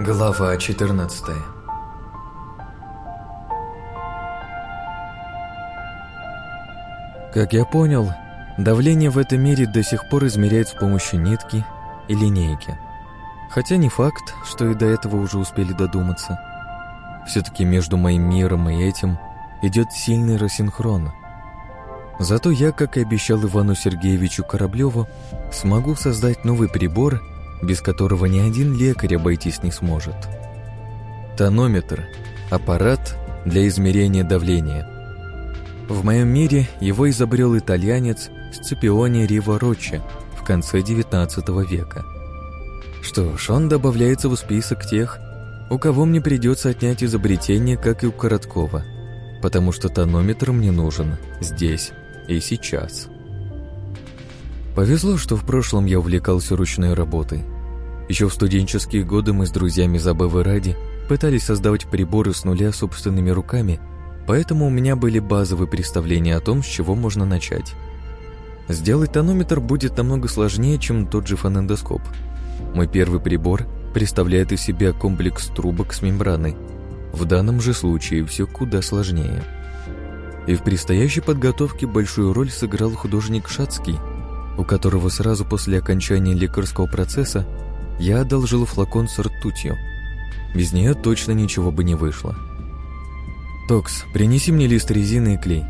Глава 14 Как я понял, давление в этом мире до сих пор измеряют с помощью нитки и линейки. Хотя не факт, что и до этого уже успели додуматься. Все-таки между моим миром и этим идет сильный рассинхрон. Зато я, как и обещал Ивану Сергеевичу Кораблеву, смогу создать новый прибор – без которого ни один лекарь обойтись не сможет. Тонометр – аппарат для измерения давления. В моем мире его изобрел итальянец Сципиони Риво в конце XIX века. Что ж, он добавляется в список тех, у кого мне придется отнять изобретение, как и у Короткова, потому что тонометр мне нужен здесь и сейчас. Повезло, что в прошлом я увлекался ручной работой. Еще в студенческие годы мы с друзьями забавы ради пытались создавать приборы с нуля собственными руками, поэтому у меня были базовые представления о том, с чего можно начать. Сделать тонометр будет намного сложнее, чем тот же фонендоскоп. Мой первый прибор представляет из себя комплекс трубок с мембраной. В данном же случае все куда сложнее. И в предстоящей подготовке большую роль сыграл художник Шацкий – у которого сразу после окончания лекарского процесса я одолжил флакон с ртутью. Без нее точно ничего бы не вышло. «Токс, принеси мне лист резины и клей».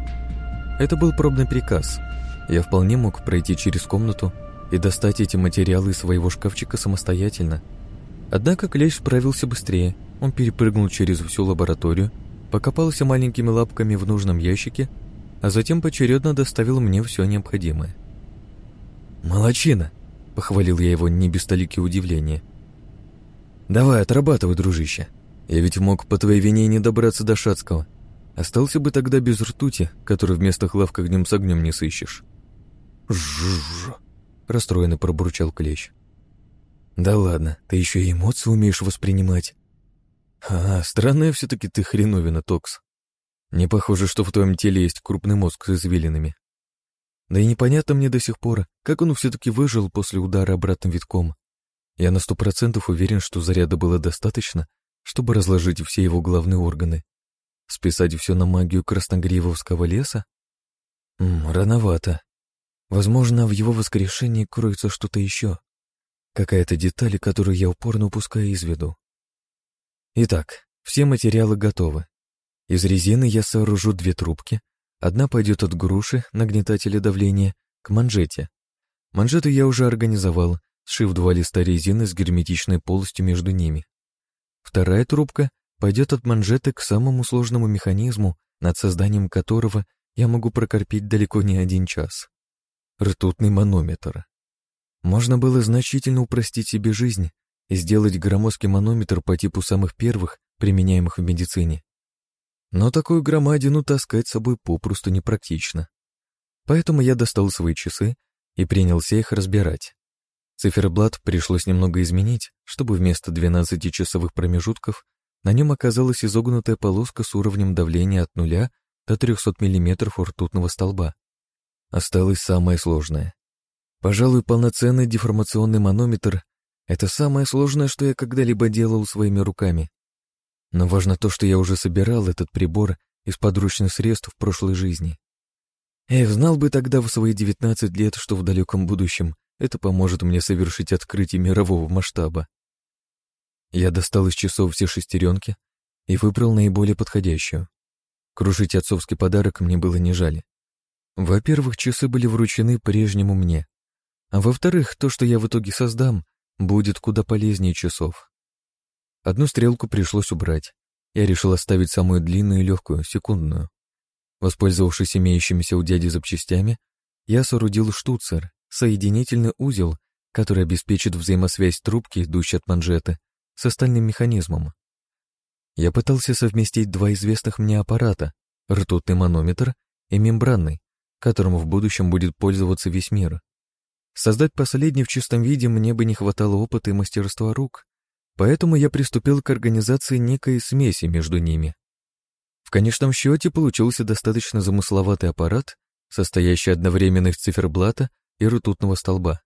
Это был пробный приказ. Я вполне мог пройти через комнату и достать эти материалы из своего шкафчика самостоятельно. Однако Клещ справился быстрее. Он перепрыгнул через всю лабораторию, покопался маленькими лапками в нужном ящике, а затем поочередно доставил мне все необходимое. «Молодчина!» — похвалил я его не без толики удивления. «Давай, отрабатывай, дружище. Я ведь мог по твоей вине не добраться до Шацкого. Остался бы тогда без ртути, который вместо хлавка огнем с огнем не сыщешь». «Жжж!» — расстроенно пробурчал Клещ. «Да ладно, ты еще и эмоции умеешь воспринимать». «А, странная все-таки ты хреновина, Токс. Не похоже, что в твоем теле есть крупный мозг с извилинами. Да и непонятно мне до сих пор, как он все-таки выжил после удара обратным витком. Я на сто процентов уверен, что заряда было достаточно, чтобы разложить все его главные органы. Списать все на магию красногривовского леса? М -м, рановато. Возможно, в его воскрешении кроется что-то еще. Какая-то деталь, которую я упорно упускаю из виду. Итак, все материалы готовы. Из резины я сооружу две трубки, Одна пойдет от груши, нагнетателя давления, к манжете. Манжеты я уже организовал, сшив два листа резины с герметичной полостью между ними. Вторая трубка пойдет от манжеты к самому сложному механизму, над созданием которого я могу прокорпеть далеко не один час. Ртутный манометр. Можно было значительно упростить себе жизнь и сделать громоздкий манометр по типу самых первых, применяемых в медицине. Но такую громадину таскать с собой попросту непрактично. Поэтому я достал свои часы и принялся их разбирать. Циферблат пришлось немного изменить, чтобы вместо 12-часовых промежутков на нем оказалась изогнутая полоска с уровнем давления от нуля до 300 мм ртутного столба. Осталось самое сложное. Пожалуй, полноценный деформационный манометр — это самое сложное, что я когда-либо делал своими руками. Но важно то, что я уже собирал этот прибор из подручных средств в прошлой жизни. Эх, знал бы тогда в свои 19 лет, что в далеком будущем это поможет мне совершить открытие мирового масштаба. Я достал из часов все шестеренки и выбрал наиболее подходящую. Крушить отцовский подарок мне было не жаль. Во-первых, часы были вручены прежнему мне, а во-вторых, то, что я в итоге создам, будет куда полезнее часов. Одну стрелку пришлось убрать. Я решил оставить самую длинную и легкую, секундную. Воспользовавшись имеющимися у дяди запчастями, я соорудил штуцер, соединительный узел, который обеспечит взаимосвязь трубки, идущей от манжеты, с остальным механизмом. Я пытался совместить два известных мне аппарата — ртутный манометр и мембранный, которым в будущем будет пользоваться весь мир. Создать последний в чистом виде мне бы не хватало опыта и мастерства рук, Поэтому я приступил к организации некой смеси между ними. В конечном счете получился достаточно замысловатый аппарат, состоящий одновременно из циферблата и ртутного столба.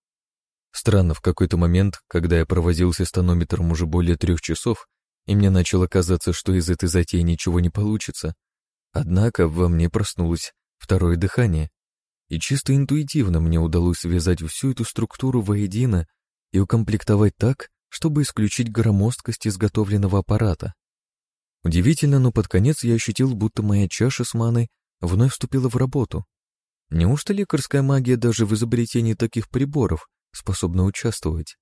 Странно, в какой-то момент, когда я провозился с тонометром уже более трех часов, и мне начало казаться, что из этой затеи ничего не получится, однако во мне проснулось второе дыхание, и чисто интуитивно мне удалось связать всю эту структуру воедино и укомплектовать так, чтобы исключить громоздкость изготовленного аппарата. Удивительно, но под конец я ощутил, будто моя чаша с маной вновь вступила в работу. Неужто лекарская магия даже в изобретении таких приборов способна участвовать?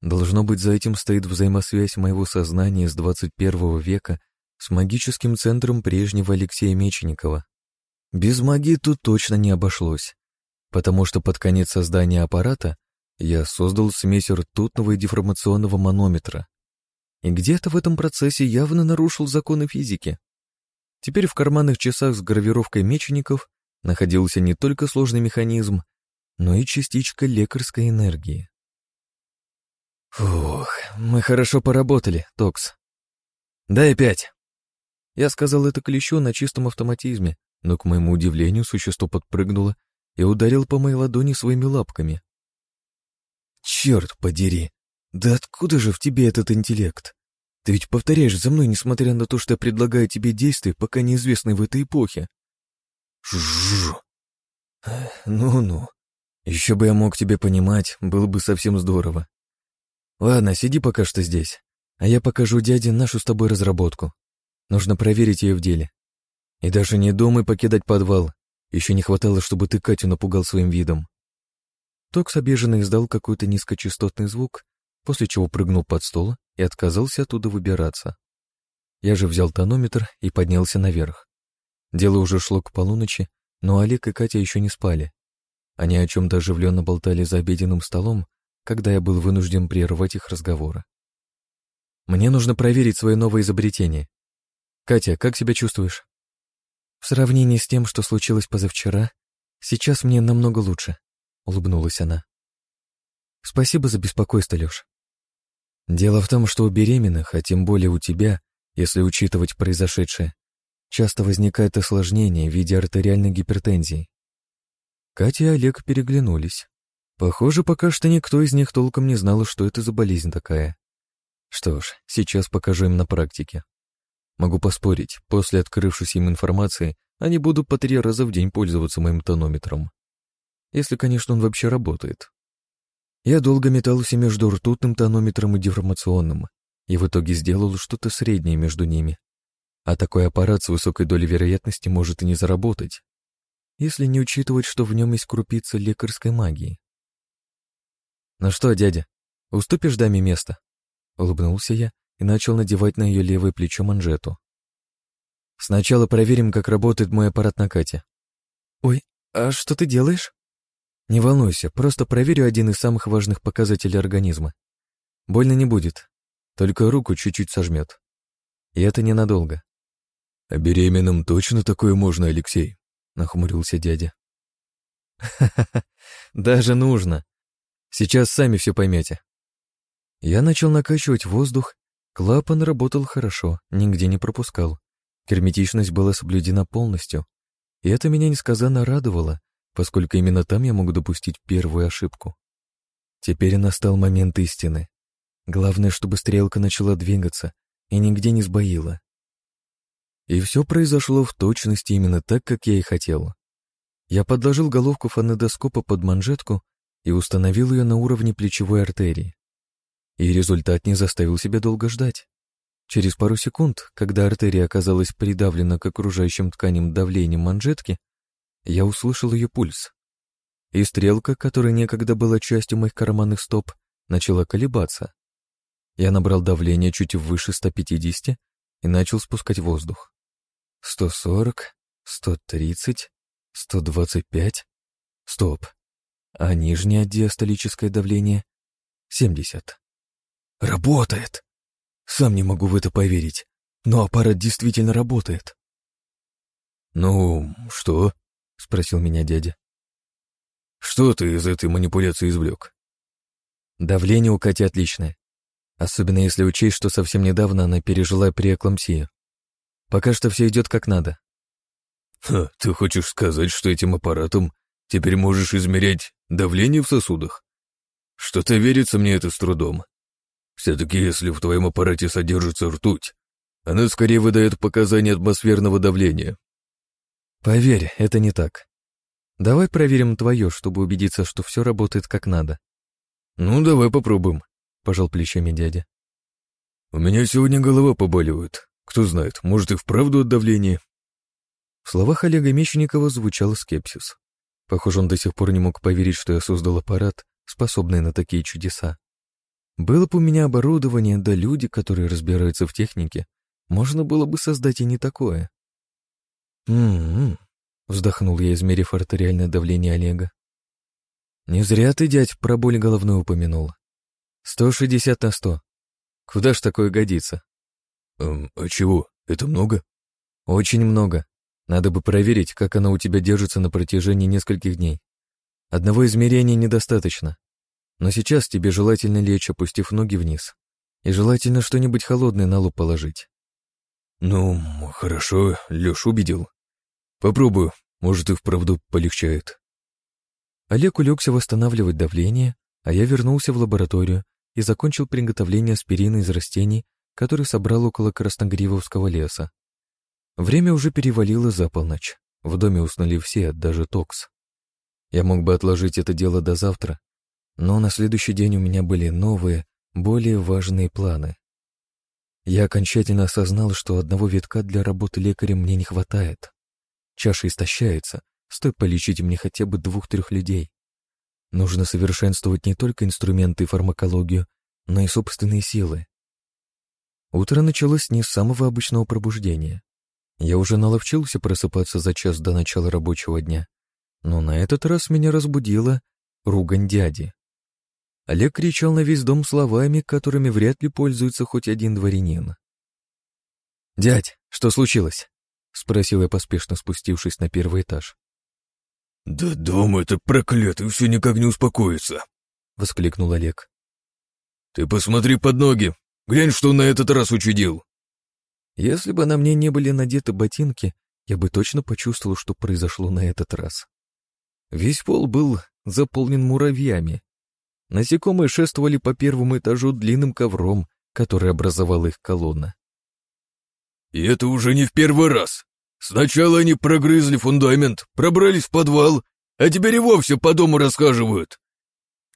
Должно быть, за этим стоит взаимосвязь моего сознания с 21 века с магическим центром прежнего Алексея Меченикова. Без магии тут точно не обошлось, потому что под конец создания аппарата я создал смесь ртутного и деформационного манометра. И где-то в этом процессе явно нарушил законы физики. Теперь в карманных часах с гравировкой мечеников находился не только сложный механизм, но и частичка лекарской энергии. «Фух, мы хорошо поработали, Токс. Дай пять!» Я сказал это клещу на чистом автоматизме, но, к моему удивлению, существо подпрыгнуло и ударил по моей ладони своими лапками. «Черт подери! Да откуда же в тебе этот интеллект? Ты ведь повторяешь за мной, несмотря на то, что я предлагаю тебе действия, пока неизвестные в этой эпохе. Жжж. Ну-ну. Еще бы я мог тебя понимать, было бы совсем здорово. Ладно, сиди пока что здесь, а я покажу дяде нашу с тобой разработку. Нужно проверить ее в деле. И даже не думай покидать подвал. Еще не хватало, чтобы ты Катю напугал своим видом. Токс обиженно издал какой-то низкочастотный звук, после чего прыгнул под стол и отказался оттуда выбираться. Я же взял тонометр и поднялся наверх. Дело уже шло к полуночи, но Олег и Катя еще не спали. Они о чем-то оживленно болтали за обеденным столом, когда я был вынужден прервать их разговоры. «Мне нужно проверить свое новое изобретение. Катя, как себя чувствуешь?» «В сравнении с тем, что случилось позавчера, сейчас мне намного лучше», — улыбнулась она. «Спасибо за беспокойство, Леш». «Дело в том, что у беременных, а тем более у тебя, если учитывать произошедшее, часто возникает осложнение в виде артериальной гипертензии. Катя и Олег переглянулись. Похоже, пока что никто из них толком не знал, что это за болезнь такая. Что ж, сейчас покажу им на практике. Могу поспорить, после открывшейся им информации они будут по три раза в день пользоваться моим тонометром. Если, конечно, он вообще работает. Я долго метался между ртутным тонометром и деформационным, и в итоге сделал что-то среднее между ними. А такой аппарат с высокой долей вероятности может и не заработать, если не учитывать, что в нем есть крупица лекарской магии. «Ну что, дядя, уступишь даме место?» Улыбнулся я и начал надевать на ее левое плечо манжету. «Сначала проверим, как работает мой аппарат на Кате». «Ой, а что ты делаешь?» «Не волнуйся, просто проверю один из самых важных показателей организма. Больно не будет, только руку чуть-чуть сожмет. И это ненадолго. «А беременным точно такое можно, Алексей?» — нахмурился дядя. «Ха-ха-ха, даже нужно. Сейчас сами все поймете». Я начал накачивать воздух, клапан работал хорошо, нигде не пропускал. Герметичность была соблюдена полностью, и это меня несказанно радовало, поскольку именно там я мог допустить первую ошибку. Теперь настал момент истины. Главное, чтобы стрелка начала двигаться и нигде не сбоила. И все произошло в точности именно так, как я и хотел. Я подложил головку фонодоскопа под манжетку и установил ее на уровне плечевой артерии. И результат не заставил себя долго ждать. Через пару секунд, когда артерия оказалась придавлена к окружающим тканям давлением манжетки, я услышал ее пульс. И стрелка, которая некогда была частью моих карманных стоп, начала колебаться. Я набрал давление чуть выше 150 и начал спускать воздух. 140, 130, 125. Стоп. А нижнее диастолическое давление? 70. Работает! Сам не могу в это поверить, но аппарат действительно работает. «Ну, что?» — спросил меня дядя. «Что ты из этой манипуляции извлек?» Давление у Кати отличное. Особенно если учесть, что совсем недавно она пережила преэклампсию. Пока что все идет как надо. Ха, ты хочешь сказать, что этим аппаратом теперь можешь измерять давление в сосудах? Что что-то верится мне это с трудом. Все-таки если в твоем аппарате содержится ртуть, она скорее выдает показания атмосферного давления. Поверь, это не так. Давай проверим твое, чтобы убедиться, что все работает как надо. Ну, давай попробуем, пожал плечами дядя. У меня сегодня голова побаливает. Кто знает, может и вправду от давления. В словах Олега Мещерникова звучал скепсис. Похоже, он до сих пор не мог поверить, что я создал аппарат, способный на такие чудеса. Было бы у меня оборудование, да люди, которые разбираются в технике, можно было бы создать и не такое. «М-м-м», вздохнул я, измерив артериальное давление Олега. «Не зря ты, дядь, про боль головной упомянул. Сто шестьдесят на сто. Куда ж такое годится?» «Эм, а чего? Это много?» «Очень много. Надо бы проверить, как она у тебя держится на протяжении нескольких дней. Одного измерения недостаточно. Но сейчас тебе желательно лечь, опустив ноги вниз. И желательно что-нибудь холодное на лоб положить. Ну, хорошо, Лёш убедил. Попробую, может и вправду полегчает. Олег улегся восстанавливать давление, а я вернулся в лабораторию и закончил приготовление аспирина из растений, который собрал около Красногривовского леса. Время уже перевалило за полночь. В доме уснули все, даже Токс. Я мог бы отложить это дело до завтра, но на следующий день у меня были новые, более важные планы. Я окончательно осознал, что одного витка для работы лекаря мне не хватает. Чаша истощается, стоит полечить мне хотя бы двух-трех людей. Нужно совершенствовать не только инструменты и фармакологию, но и собственные силы. Утро началось не с самого обычного пробуждения. Я уже наловчился просыпаться за час до начала рабочего дня, но на этот раз меня разбудила ругань дяди. Олег кричал на весь дом словами, которыми вряд ли пользуется хоть один дворянин. «Дядь, что случилось?» — спросил я, поспешно спустившись на первый этаж. «Да дом это проклятый все никак не успокоится!» — воскликнул Олег. «Ты посмотри под ноги! Глянь, что он на этот раз учудил!» Если бы на мне не были надеты ботинки, я бы точно почувствовал, что произошло на этот раз. Весь пол был заполнен муравьями, Насекомые шествовали по первому этажу длинным ковром, который образовал их колонна. «И это уже не в первый раз. Сначала они прогрызли фундамент, пробрались в подвал, а теперь и вовсе по дому расхаживают.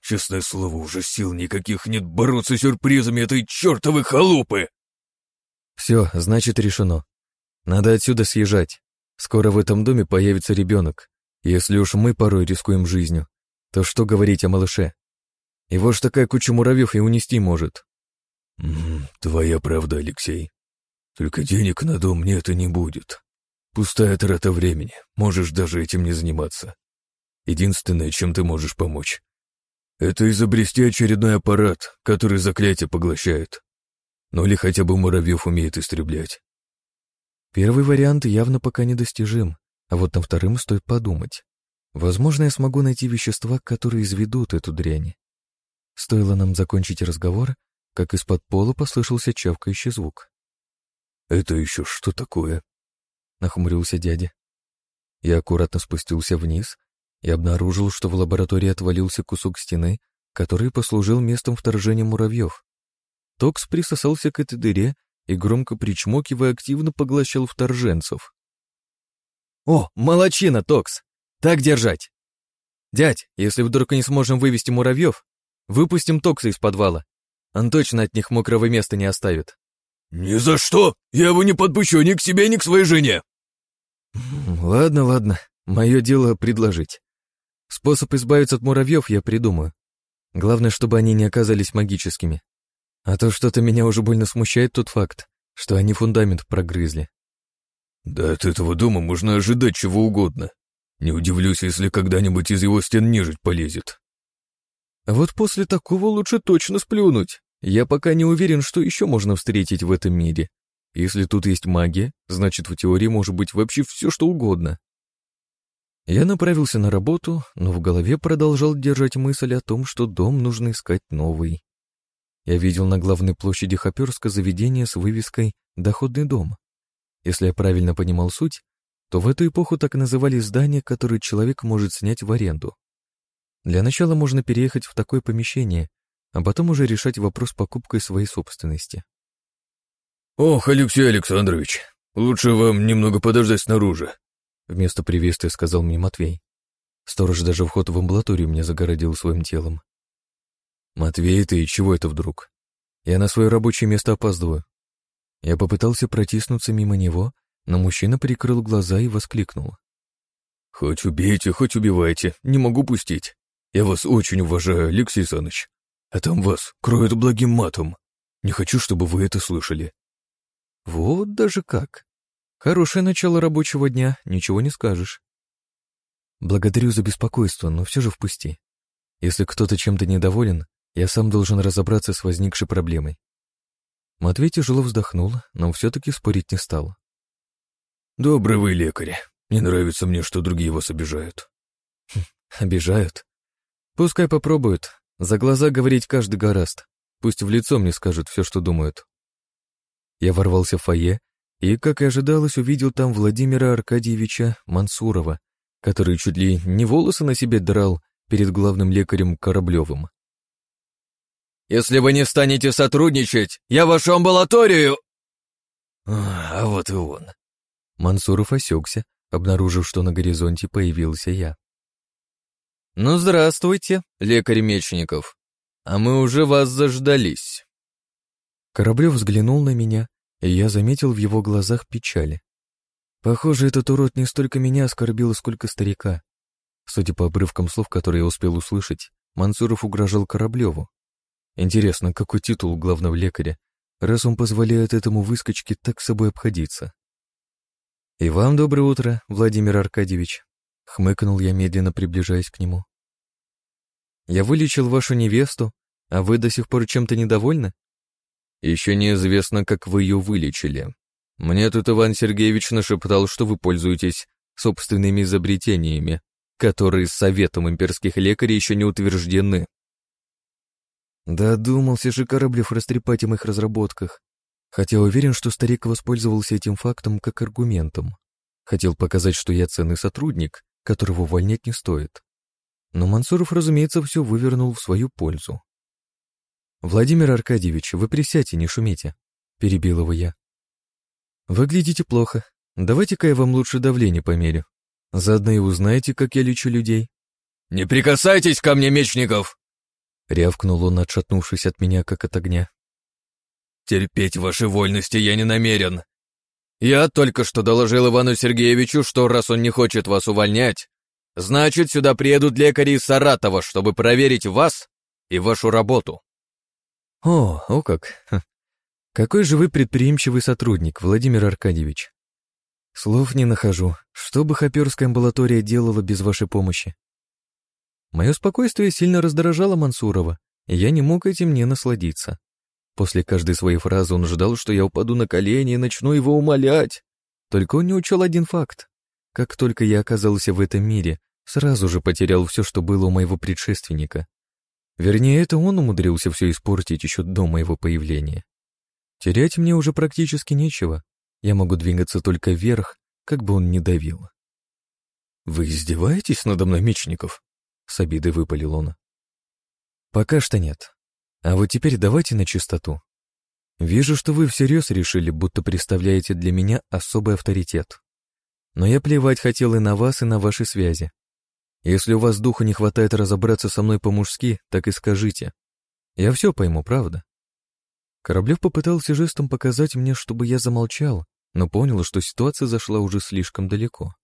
Честное слово, уже сил никаких нет бороться с сюрпризами этой чертовой халупы!» «Все, значит, решено. Надо отсюда съезжать. Скоро в этом доме появится ребенок. Если уж мы порой рискуем жизнью, то что говорить о малыше? Его ж такая куча муравьев и унести может. «Твоя правда, Алексей. Только денег на дом мне это не будет. Пустая трата времени, можешь даже этим не заниматься. Единственное, чем ты можешь помочь, это изобрести очередной аппарат, который заклятие поглощает. Ну или хотя бы муравьев умеет истреблять. Первый вариант явно пока недостижим, а вот на вторым стоит подумать. Возможно, я смогу найти вещества, которые изведут эту дрянь. Стоило нам закончить разговор, как из-под пола послышался чавкающий звук. «Это еще что такое?» — нахмурился дядя. Я аккуратно спустился вниз и обнаружил, что в лаборатории отвалился кусок стены, который послужил местом вторжения муравьев. Токс присосался к этой дыре и, громко причмокивая, активно поглощал вторженцев. «О, молочина, Токс! Так держать! Дядь, если вдруг не сможем вывести муравьев, Выпустим токса из подвала. Он точно от них мокрого места не оставит. «Ни за что! Я его не подпущу ни к себе, ни к своей жене!» «Ладно, ладно. Мое дело предложить. Способ избавиться от муравьев я придумаю. Главное, чтобы они не оказались магическими. А то что-то меня уже больно смущает тот факт, что они фундамент прогрызли». «Да от этого дома можно ожидать чего угодно. Не удивлюсь, если когда-нибудь из его стен нежить полезет». А вот после такого лучше точно сплюнуть. Я пока не уверен, что еще можно встретить в этом мире. Если тут есть магия, значит в теории может быть вообще все, что угодно. Я направился на работу, но в голове продолжал держать мысль о том, что дом нужно искать новый. Я видел на главной площади Хоперска заведение с вывеской «Доходный дом». Если я правильно понимал суть, то в эту эпоху так называли здания, которые человек может снять в аренду. Для начала можно переехать в такое помещение, а потом уже решать вопрос покупкой своей собственности. «Ох, Алексей Александрович, лучше вам немного подождать снаружи», вместо приветствия сказал мне Матвей. Сторож даже вход в амбулаторию мне загородил своим телом. «Матвей, ты чего это вдруг? Я на свое рабочее место опаздываю». Я попытался протиснуться мимо него, но мужчина прикрыл глаза и воскликнул. «Хоть убейте, хоть убивайте, не могу пустить. Я вас очень уважаю, Алексей Саныч. А там вас кроют благим матом. Не хочу, чтобы вы это слышали». «Вот даже как. Хорошее начало рабочего дня, ничего не скажешь». «Благодарю за беспокойство, но все же впусти. Если кто-то чем-то недоволен, я сам должен разобраться с возникшей проблемой». Матвей тяжело вздохнул, но все-таки спорить не стал. «Добрый вы лекарь. Не нравится мне, что другие вас обижают». Хм, «Обижают? Пускай попробуют. За глаза говорить каждый гораст. Пусть в лицо мне скажут все, что думают». Я ворвался в фойе и, как и ожидалось, увидел там Владимира Аркадьевича Мансурова, который чуть ли не волосы на себе драл перед главным лекарем Кораблевым. «Если вы не станете сотрудничать, я вашу амбулаторию...» «А вот и он», Мансуров осекся, обнаружив, что на горизонте появился я. «Ну, здравствуйте, лекарь Мечников. А мы уже вас заждались». Кораблев взглянул на меня, и я заметил в его глазах печали. Похоже, этот урод не столько меня оскорбил, сколько старика. Судя по обрывкам слов, которые я успел услышать, Мансуров угрожал Кораблеву. Интересно, какой титул главного лекаря, раз он позволяет этому выскочке так с собой обходиться? «И вам доброе утро, Владимир Аркадьевич», — хмыкнул я, медленно приближаясь к нему. «Я вылечил вашу невесту, а вы до сих пор чем-то недовольны?» «Еще неизвестно, как вы ее вылечили. Мне тут Иван Сергеевич нашептал, что вы пользуетесь собственными изобретениями, которые с советом имперских лекарей еще не утверждены». Да думался же Кораблев растрепать о моих разработках, Хотя уверен, что старик воспользовался этим фактом как аргументом. Хотел показать, что я ценный сотрудник, которого увольнять не стоит. Но Мансуров, разумеется, все вывернул в свою пользу. «Владимир Аркадьевич, вы присядьте, не шумите», — перебил его я. «Выглядите плохо. Давайте-ка я вам лучше давление померю. Заодно и узнаете, как я лечу людей». «Не прикасайтесь ко мне, мечников!» Рявкнул он, отшатнувшись от меня, как от огня. Терпеть ваши вольности я не намерен. Я только что доложил Ивану Сергеевичу, что раз он не хочет вас увольнять, значит, сюда приедут лекари из Саратова, чтобы проверить вас и вашу работу. О, о как. Какой же вы предприимчивый сотрудник, Владимир Аркадьевич. Слов не нахожу. Что бы хоперская амбулатория делала без вашей помощи? Мое спокойствие сильно раздражало Мансурова, и я не мог этим не насладиться. После каждой своей фразы он ждал, что я упаду на колени и начну его умолять. Только он не учел один факт. Как только я оказался в этом мире, сразу же потерял все, что было у моего предшественника. Вернее, это он умудрился все испортить еще до моего появления. Терять мне уже практически нечего. Я могу двигаться только вверх, как бы он ни давил. «Вы издеваетесь надо мной, Мечников?» — с обидой выпалил он. «Пока что нет. А вот теперь давайте на чистоту. Вижу, что вы всерьез решили, будто представляете для меня особый авторитет. Но я плевать хотел и на вас, и на ваши связи. Если у вас духу не хватает разобраться со мной по-мужски, так и скажите. Я все пойму, правда? Кораблев попытался жестом показать мне, чтобы я замолчал, но понял, что ситуация зашла уже слишком далеко.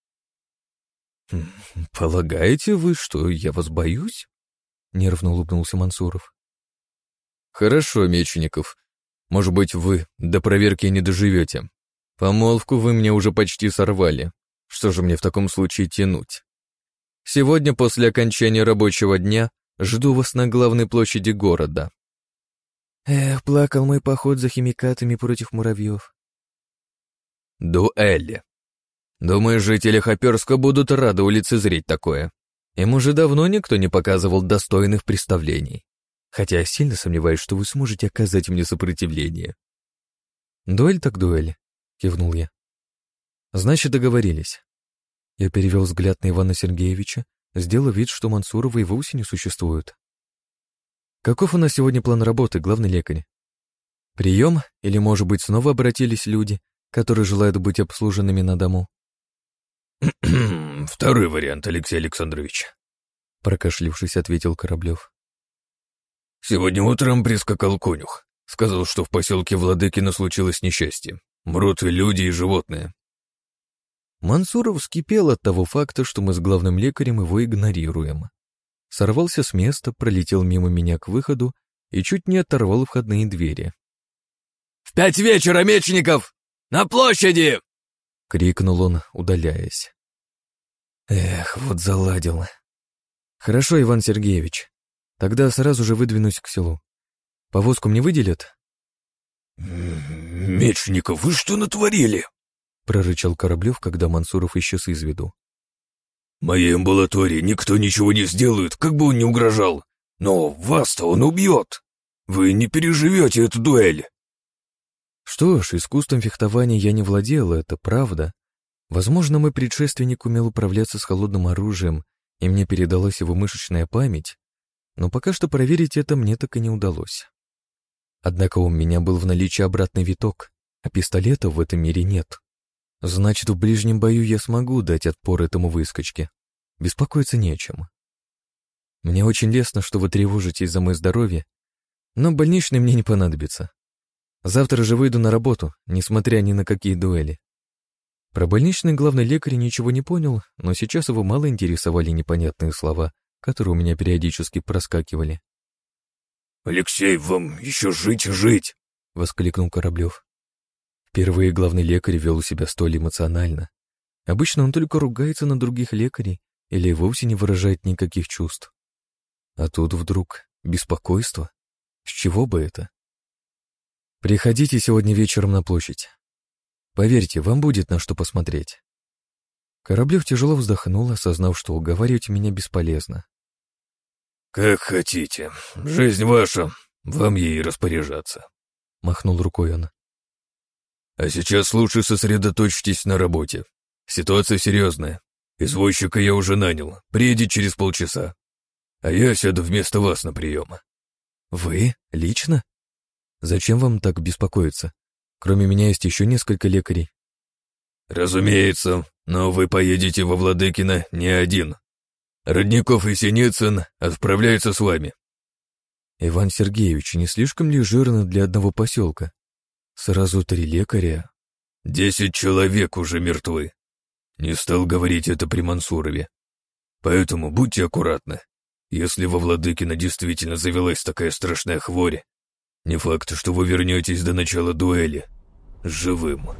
«Хм, «Полагаете вы, что я вас боюсь?» — нервно улыбнулся Мансуров. «Хорошо, Мечников. Может быть, вы до проверки не доживете. Помолвку вы мне уже почти сорвали. Что же мне в таком случае тянуть? Сегодня после окончания рабочего дня жду вас на главной площади города». Эх, плакал мой поход за химикатами против муравьев. Дуэли. Думаю, жители Хоперска будут рады улицезреть такое. Им уже давно никто не показывал достойных представлений хотя я сильно сомневаюсь, что вы сможете оказать мне сопротивление». «Дуэль так дуэль», — кивнул я. «Значит, договорились». Я перевел взгляд на Ивана Сергеевича сделав вид, что Мансурова и вовсе не существует. Каков у нас сегодня план работы, главный лекарь? Прием или, может быть, снова обратились люди, которые желают быть обслуженными на дому? Второй вариант, Алексей Александрович. Прокашлившись, ответил Кораблев. Сегодня утром прискакал конюх. Сказал, что в поселке Владыкино случилось несчастье. Мрут люди, и животные. Мансуров вскипел от того факта, что мы с главным лекарем его игнорируем. Сорвался с места, пролетел мимо меня к выходу и чуть не оторвал входные двери. «В пять вечера, мечников! На площади!» — крикнул он, удаляясь. Эх, вот заладил. Хорошо, Иван Сергеевич. Тогда сразу же выдвинусь к селу. Повозку мне выделят? «Мечников, вы что натворили?» прорычал Кораблев, когда Мансуров исчез из виду. «Моей амбулатории никто ничего не сделает, как бы он ни угрожал. Но вас-то он убьет. Вы не переживете эту дуэль». Что ж, искусством фехтования я не владел, это правда. Возможно, мой предшественник умел управляться с холодным оружием, и мне передалась его мышечная память, но пока что проверить это мне так и не удалось. Однако у меня был в наличии обратный виток, а пистолета в этом мире нет. Значит, в ближнем бою я смогу дать отпор этому выскочке. Беспокоиться не о чем. Мне очень лестно, что вы тревожитесь за мое здоровье, но больничный мне не понадобится. Завтра же выйду на работу, несмотря ни на какие дуэли. Про больничный главный лекарь ничего не понял, но сейчас его мало интересовали непонятные слова, которые у меня периодически проскакивали. «Алексей, вам еще жить жить!» — воскликнул Кораблев. Впервые главный лекарь вел себя столь эмоционально. Обычно он только ругается на других лекарей или вовсе не выражает никаких чувств. А тут вдруг беспокойство. С чего бы это? Приходите сегодня вечером на площадь. Поверьте, вам будет на что посмотреть. Кораблев тяжело вздохнул, осознав, что уговаривать меня бесполезно. «Как хотите. Жизнь ваша, вам ей распоряжаться», — махнул рукой он. А сейчас лучше сосредоточьтесь на работе. Ситуация серьезная. Извозчика я уже нанял, приедет через полчаса. А я сяду вместо вас на прием. Вы? Лично? Зачем вам так беспокоиться? Кроме меня есть еще несколько лекарей. Разумеется, но вы поедете во Владыкино не один. Родников и Синицын отправляются с вами. Иван Сергеевич, не слишком ли жирно для одного поселка? Сразу три лекаря? Десять человек уже мертвы. Не стал говорить это при Мансурове. Поэтому будьте аккуратны. Если во Владыкино действительно завелась такая страшная хворь, не факт, что вы вернетесь до начала дуэли живым.